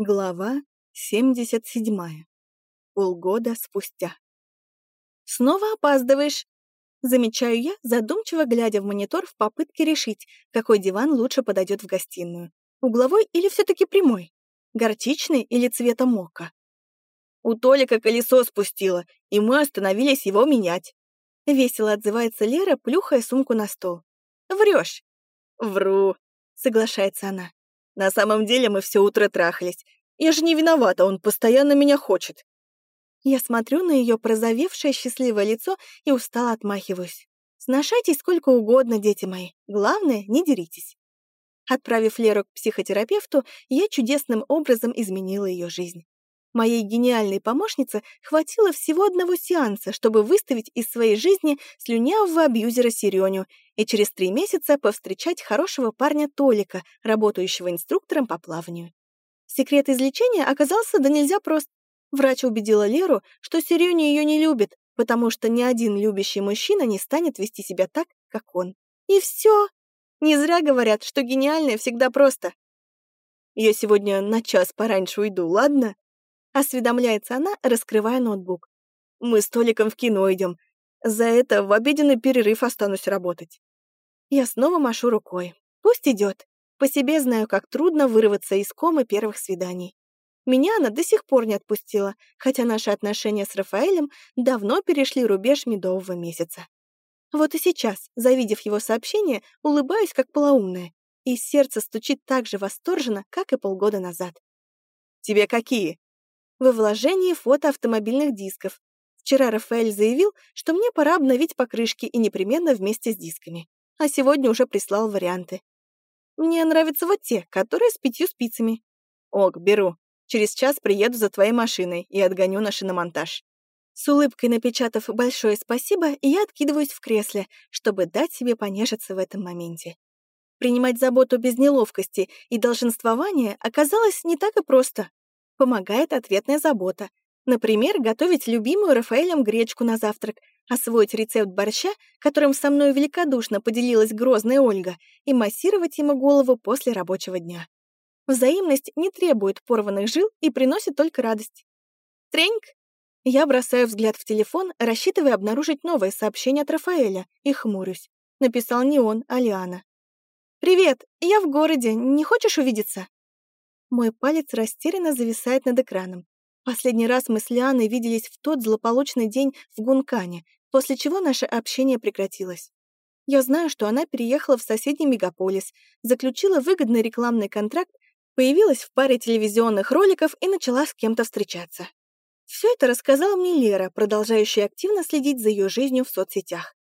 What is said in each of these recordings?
Глава 77. Полгода спустя. «Снова опаздываешь!» Замечаю я, задумчиво глядя в монитор в попытке решить, какой диван лучше подойдет в гостиную. Угловой или все-таки прямой? Горчичный или цвета мока? У Толика колесо спустило, и мы остановились его менять. Весело отзывается Лера, плюхая сумку на стол. Врешь. Вру, соглашается она. На самом деле мы все утро трахались. Я же не виновата, он постоянно меня хочет. Я смотрю на ее прозовевшее счастливое лицо и устало отмахиваюсь. Сношайтесь сколько угодно, дети мои. Главное, не деритесь. Отправив Леру к психотерапевту, я чудесным образом изменила ее жизнь. Моей гениальной помощнице хватило всего одного сеанса, чтобы выставить из своей жизни слюнявого абьюзера Серёню и через три месяца повстречать хорошего парня Толика, работающего инструктором по плаванию. Секрет излечения оказался да нельзя прост. Врач убедила Леру, что Серёня ее не любит, потому что ни один любящий мужчина не станет вести себя так, как он. И все. Не зря говорят, что гениальное всегда просто. Я сегодня на час пораньше уйду, ладно? Осведомляется она, раскрывая ноутбук. Мы с Толиком в кино идем. За это в обеденный перерыв останусь работать. Я снова машу рукой. Пусть идет. По себе знаю, как трудно вырваться из комы первых свиданий. Меня она до сих пор не отпустила, хотя наши отношения с Рафаэлем давно перешли рубеж медового месяца. Вот и сейчас, завидев его сообщение, улыбаюсь как полоумная, и сердце стучит так же восторженно, как и полгода назад. «Тебе какие?» во вложении фото автомобильных дисков. Вчера Рафаэль заявил, что мне пора обновить покрышки и непременно вместе с дисками. А сегодня уже прислал варианты. Мне нравятся вот те, которые с пятью спицами. Ок, беру. Через час приеду за твоей машиной и отгоню на шиномонтаж. С улыбкой напечатав большое спасибо, я откидываюсь в кресле, чтобы дать себе понежиться в этом моменте. Принимать заботу без неловкости и долженствования оказалось не так и просто помогает ответная забота. Например, готовить любимую Рафаэлем гречку на завтрак, освоить рецепт борща, которым со мной великодушно поделилась грозная Ольга, и массировать ему голову после рабочего дня. Взаимность не требует порванных жил и приносит только радость. Треньк! Я бросаю взгляд в телефон, рассчитывая обнаружить новое сообщение от Рафаэля, и хмурюсь. Написал не он, а Лиана. «Привет, я в городе, не хочешь увидеться?» Мой палец растерянно зависает над экраном. Последний раз мы с Лианой виделись в тот злополучный день в Гункане, после чего наше общение прекратилось. Я знаю, что она переехала в соседний мегаполис, заключила выгодный рекламный контракт, появилась в паре телевизионных роликов и начала с кем-то встречаться. Все это рассказала мне Лера, продолжающая активно следить за ее жизнью в соцсетях.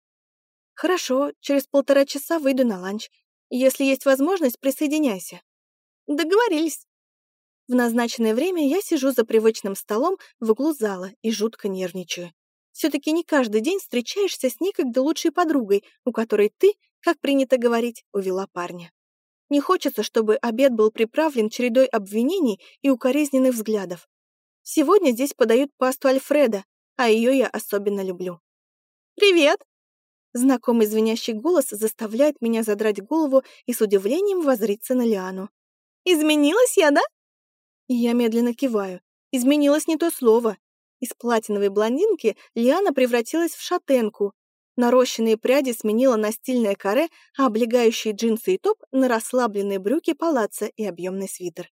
«Хорошо, через полтора часа выйду на ланч. Если есть возможность, присоединяйся». «Договорились». В назначенное время я сижу за привычным столом в углу зала и жутко нервничаю. Все-таки не каждый день встречаешься с некогда лучшей подругой, у которой ты, как принято говорить, увела парня. Не хочется, чтобы обед был приправлен чередой обвинений и укоризненных взглядов. Сегодня здесь подают пасту Альфреда, а ее я особенно люблю. «Привет!» Знакомый звенящий голос заставляет меня задрать голову и с удивлением возриться на Лиану. «Изменилась я, да?» Я медленно киваю. Изменилось не то слово. Из платиновой блондинки Лиана превратилась в шатенку. Нарощенные пряди сменила на стильное каре, а облегающие джинсы и топ на расслабленные брюки палаца и объемный свитер.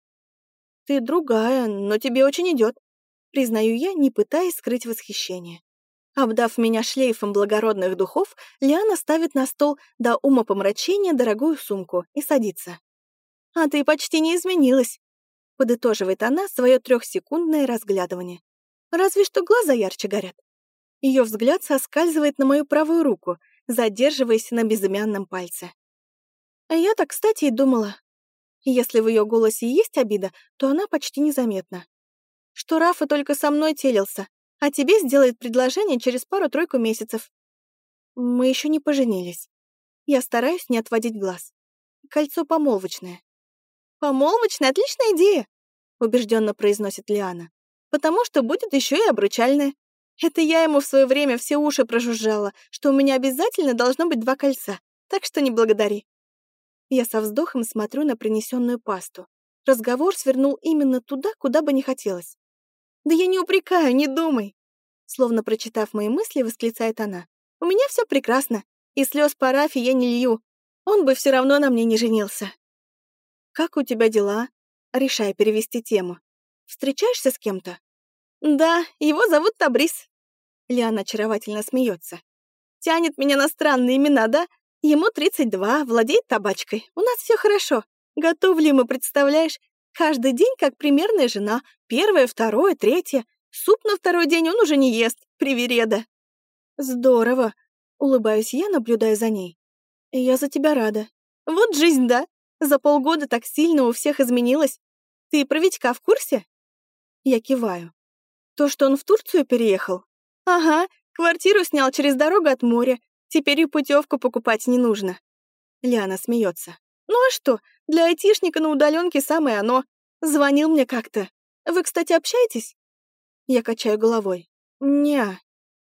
«Ты другая, но тебе очень идет», — признаю я, не пытаясь скрыть восхищение. Обдав меня шлейфом благородных духов, Лиана ставит на стол до ума помрачения дорогую сумку и садится. «А ты почти не изменилась подытоживает она свое трехсекундное разглядывание. Разве что глаза ярче горят. Ее взгляд соскальзывает на мою правую руку, задерживаясь на безымянном пальце. А я так, кстати, и думала. Если в ее голосе есть обида, то она почти незаметна. Что Рафа только со мной телился, а тебе сделает предложение через пару-тройку месяцев. Мы еще не поженились. Я стараюсь не отводить глаз. Кольцо помолвочное. «Помолвочная — отличная идея!» — убежденно произносит Лиана. «Потому что будет еще и обручальная. Это я ему в свое время все уши прожужжала, что у меня обязательно должно быть два кольца, так что не благодари». Я со вздохом смотрю на принесенную пасту. разговор свернул именно туда, куда бы не хотелось. «Да я не упрекаю, не думай!» Словно прочитав мои мысли, восклицает она. «У меня все прекрасно, и слез по Рафе я не лью. Он бы все равно на мне не женился». «Как у тебя дела?» Решай перевести тему. «Встречаешься с кем-то?» «Да, его зовут Табрис». Лиана очаровательно смеется. «Тянет меня на странные имена, да? Ему 32, владеет табачкой. У нас все хорошо. Готовлю ему, представляешь? Каждый день как примерная жена. Первое, второе, третье. Суп на второй день он уже не ест. Привереда. Здорово. Улыбаюсь я, наблюдая за ней. Я за тебя рада. Вот жизнь, да? За полгода так сильно у всех изменилось. Ты про Витька в курсе? Я киваю. То, что он в Турцию переехал? Ага, квартиру снял через дорогу от моря. Теперь и путевку покупать не нужно. Лиана смеется. Ну а что, для айтишника на удаленке самое оно. Звонил мне как-то. Вы, кстати, общаетесь? Я качаю головой. Не,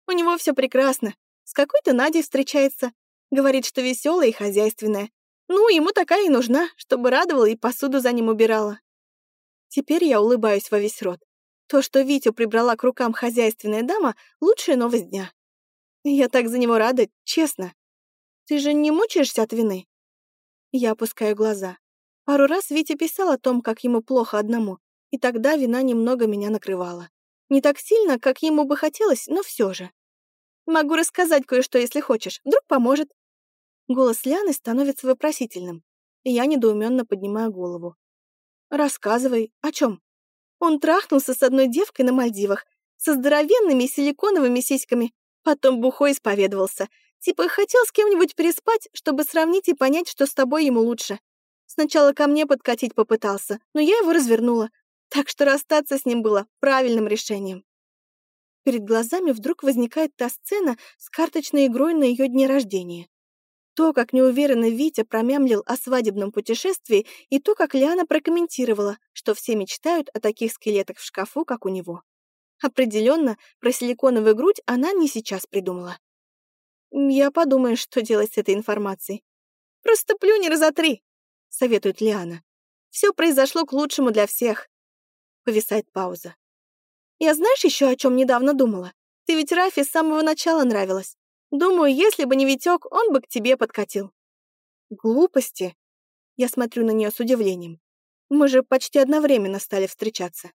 у него все прекрасно. С какой-то Надей встречается. Говорит, что веселая и хозяйственная. Ну, ему такая и нужна, чтобы радовала и посуду за ним убирала. Теперь я улыбаюсь во весь рот. То, что Витю прибрала к рукам хозяйственная дама, лучшая новость дня. Я так за него рада, честно. Ты же не мучаешься от вины? Я опускаю глаза. Пару раз Витя писал о том, как ему плохо одному, и тогда вина немного меня накрывала. Не так сильно, как ему бы хотелось, но все же. Могу рассказать кое-что, если хочешь. Вдруг поможет. Голос Ляны становится вопросительным, и я недоуменно поднимаю голову. Рассказывай, о чем? Он трахнулся с одной девкой на Мальдивах, со здоровенными силиконовыми сиськами, Потом бухой исповедовался. Типа хотел с кем-нибудь переспать, чтобы сравнить и понять, что с тобой ему лучше. Сначала ко мне подкатить попытался, но я его развернула. Так что расстаться с ним было правильным решением. Перед глазами вдруг возникает та сцена с карточной игрой на ее дне рождения. То, как неуверенно Витя промямлил о свадебном путешествии, и то, как Лиана прокомментировала, что все мечтают о таких скелетах в шкафу, как у него. Определенно, про силиконовую грудь она не сейчас придумала. Я подумаю, что делать с этой информацией. Просто плюнь и разотри, советует Лиана. Все произошло к лучшему для всех. Повисает пауза. Я знаешь еще о чем недавно думала? Ты ведь Рафи с самого начала нравилась. Думаю, если бы не Витек, он бы к тебе подкатил. Глупости. Я смотрю на нее с удивлением. Мы же почти одновременно стали встречаться.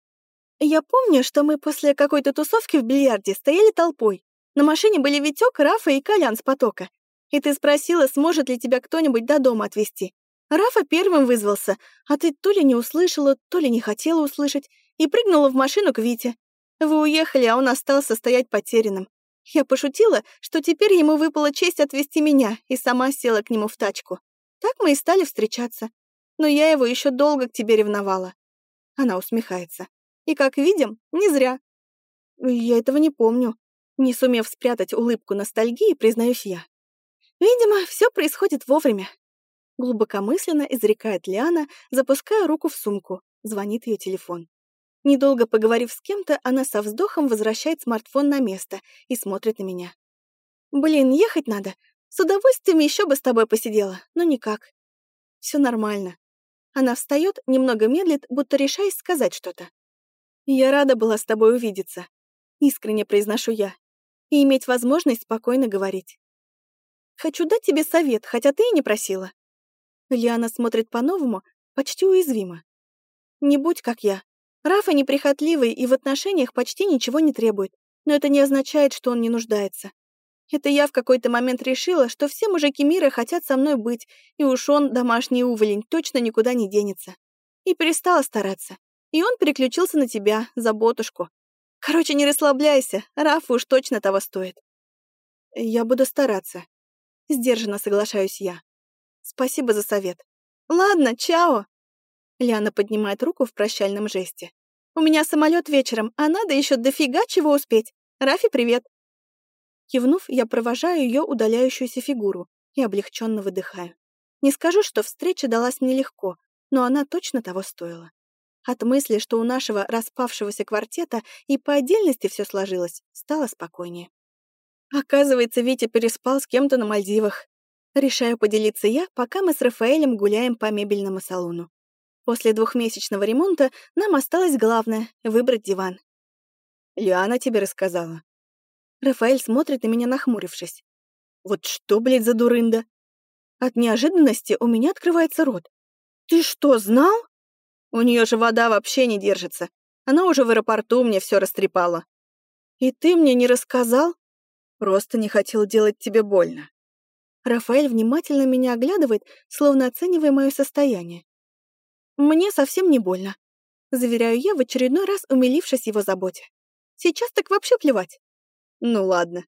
Я помню, что мы после какой-то тусовки в бильярде стояли толпой. На машине были Витёк, Рафа и Колян с потока. И ты спросила, сможет ли тебя кто-нибудь до дома отвезти. Рафа первым вызвался, а ты то ли не услышала, то ли не хотела услышать, и прыгнула в машину к Вите. Вы уехали, а он остался стоять потерянным. Я пошутила, что теперь ему выпала честь отвезти меня, и сама села к нему в тачку. Так мы и стали встречаться. Но я его еще долго к тебе ревновала. Она усмехается. И, как видим, не зря. Я этого не помню. Не сумев спрятать улыбку ностальгии, признаюсь я. Видимо, все происходит вовремя. Глубокомысленно изрекает Лиана, запуская руку в сумку. Звонит ее телефон. Недолго поговорив с кем-то, она со вздохом возвращает смартфон на место и смотрит на меня. «Блин, ехать надо. С удовольствием еще бы с тобой посидела, но никак. Все нормально». Она встает, немного медлит, будто решаясь сказать что-то. «Я рада была с тобой увидеться», — искренне произношу я, «и иметь возможность спокойно говорить. Хочу дать тебе совет, хотя ты и не просила». Лиана смотрит по-новому, почти уязвимо. «Не будь как я. Рафа неприхотливый и в отношениях почти ничего не требует, но это не означает, что он не нуждается. Это я в какой-то момент решила, что все мужики мира хотят со мной быть, и уж он, домашний уволень, точно никуда не денется. И перестала стараться. И он переключился на тебя, заботушку. Короче, не расслабляйся, Рафа уж точно того стоит. Я буду стараться. Сдержанно соглашаюсь я. Спасибо за совет. Ладно, чао. Ляна поднимает руку в прощальном жесте. У меня самолет вечером, а надо еще дофига чего успеть. Рафи, привет. Кивнув, я провожаю ее удаляющуюся фигуру и облегченно выдыхаю. Не скажу, что встреча далась мне легко, но она точно того стоила. От мысли, что у нашего распавшегося квартета и по отдельности все сложилось, стало спокойнее. Оказывается, Витя переспал с кем-то на Мальдивах. Решаю поделиться я, пока мы с Рафаэлем гуляем по мебельному салону. После двухмесячного ремонта нам осталось главное — выбрать диван. Лиана тебе рассказала. Рафаэль смотрит на меня, нахмурившись. Вот что, блядь, за дурында? От неожиданности у меня открывается рот. Ты что, знал? У нее же вода вообще не держится. Она уже в аэропорту мне все растрепала. И ты мне не рассказал? Просто не хотел делать тебе больно. Рафаэль внимательно меня оглядывает, словно оценивая мое состояние. Мне совсем не больно. Заверяю я, в очередной раз умилившись его заботе. Сейчас так вообще плевать. Ну ладно.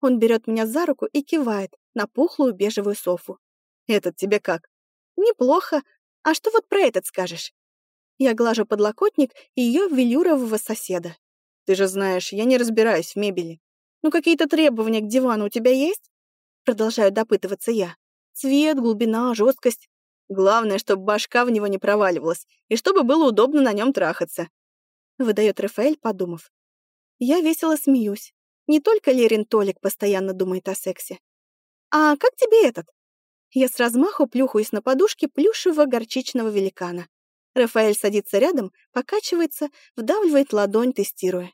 Он берет меня за руку и кивает на пухлую бежевую софу. Этот тебе как? Неплохо. А что вот про этот скажешь? Я глажу подлокотник ее велюрового соседа. Ты же знаешь, я не разбираюсь в мебели. Ну какие-то требования к дивану у тебя есть? Продолжаю допытываться я. Цвет, глубина, жесткость. Главное, чтобы башка в него не проваливалась, и чтобы было удобно на нем трахаться. Выдает Рафаэль, подумав. Я весело смеюсь. Не только Лерин Толик постоянно думает о сексе. «А как тебе этот?» Я с размаху плюхаюсь на подушке плюшевого горчичного великана. Рафаэль садится рядом, покачивается, вдавливает ладонь, тестируя.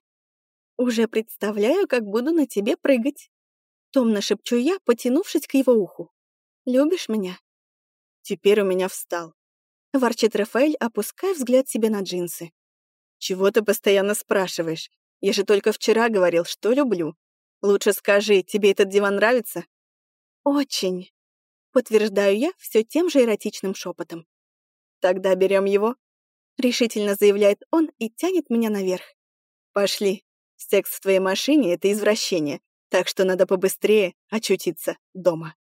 «Уже представляю, как буду на тебе прыгать». Томно шепчу я, потянувшись к его уху. «Любишь меня?» «Теперь у меня встал», — ворчит Рафаэль, опуская взгляд себе на джинсы. «Чего ты постоянно спрашиваешь? Я же только вчера говорил, что люблю. Лучше скажи, тебе этот диван нравится?» «Очень», — подтверждаю я все тем же эротичным шепотом. «Тогда берем его», — решительно заявляет он и тянет меня наверх. «Пошли. Секс в твоей машине — это извращение, так что надо побыстрее очутиться дома».